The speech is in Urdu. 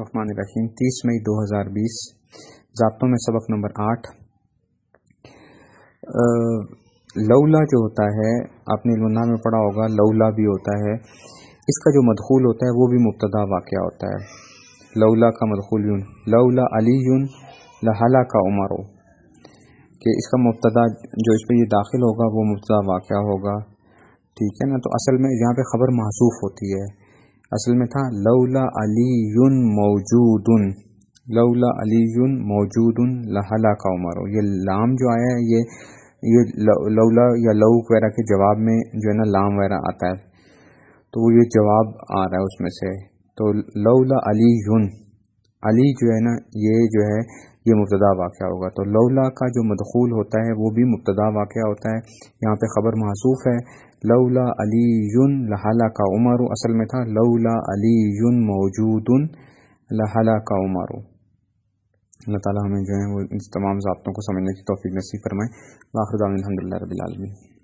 رحمان الرحیم تیس مئی دو ہزار بیس، ضابطوں میں سبق نمبر آٹھ۔ لولا جو ہوتا ہے، آپ نے علم میں پڑھا ہوگا، لولا بھی ہوتا ہے۔ اس کا جو مدخول ہوتا ہے، وہ بھی مبتدا واقعہ ہوتا ہے۔ لولا کا مدخول یون لولا علی یون لہلا کا عمر۔ کہ اس کا مبتدا جو اس پہ یہ داخل ہوگا، وہ مبتدا واقعہ ہوگا۔ ٹھیک ہے نا؟ تو اصل میں یہاں پہ خبر محسوف ہوتی ہے۔ اصل میں تھا لولا علی موجود لولا علی موجود لہلا کا عمر۔ یہ لام جو آیا ہے، یہ یہ لولا یا لو وغیرہ کے جواب میں جو ہے نا لام وغیرہ آتا ہے۔ تو وہ یہ جواب آ رہا ہے اس میں سے۔ تو لولا علی یون علی جو ہے نا، یہ جو ہے یہ مبتدا واقعہ ہوگا۔ تو لولا کا جو مدخول ہوتا ہے وہ بھی مبتدا واقعہ ہوتا ہے۔ یہاں پہ خبر محسوف ہے۔ لولا علی یون لہلا کا عمر اصل میں تھا۔ لولا علی یون موجود لہلا کا عمر۔ اللہ تعالیٰ ہمیں جو ہے وہ ان تمام ضابطوں کو سمجھنے کی توفیق نصیب فرمائے۔ واخر الحمد للہ رب العالمین۔